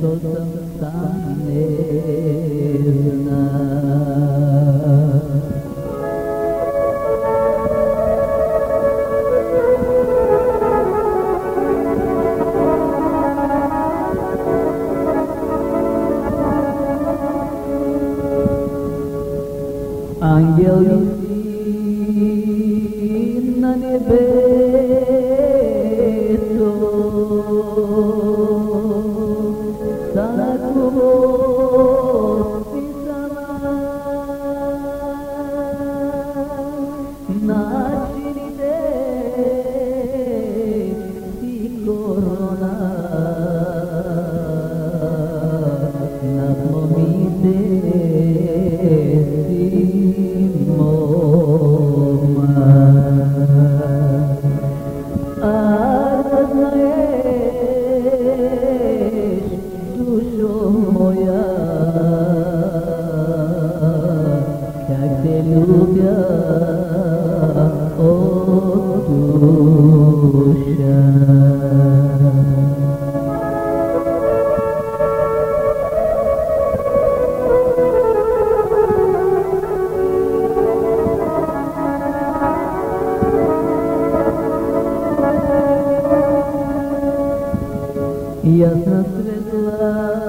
Hãy subscribe Ясно светла.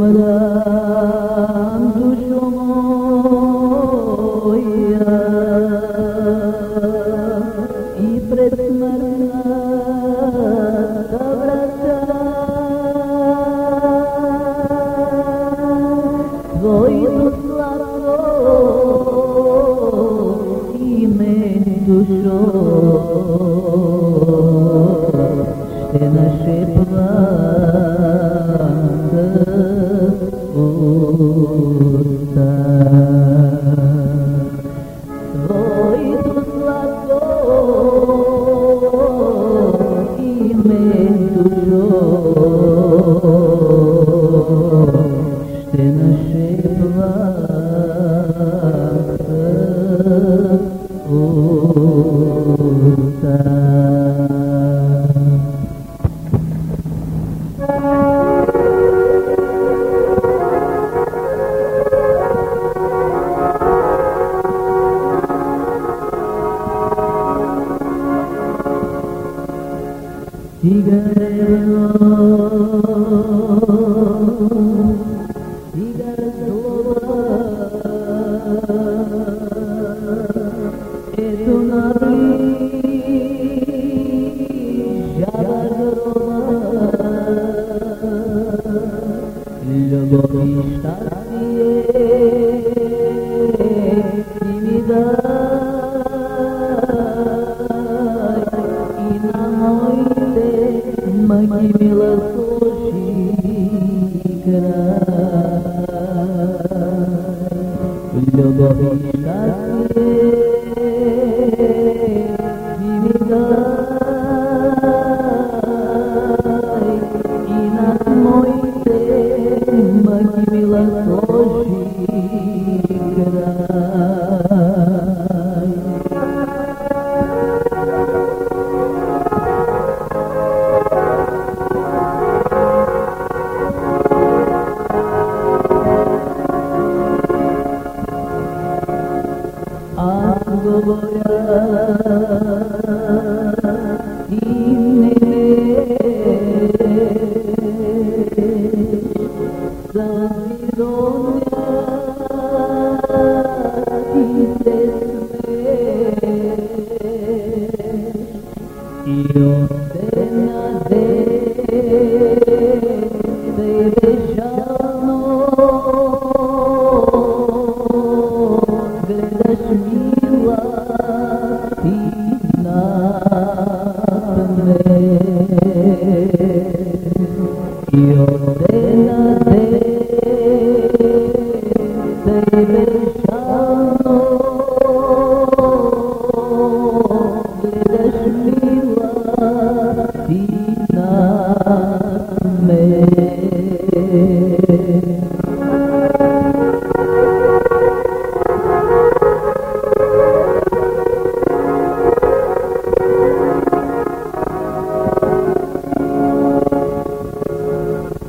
ربنا Sigarello Filho do E na noite Mãe me lançou xícara Yo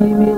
Amen.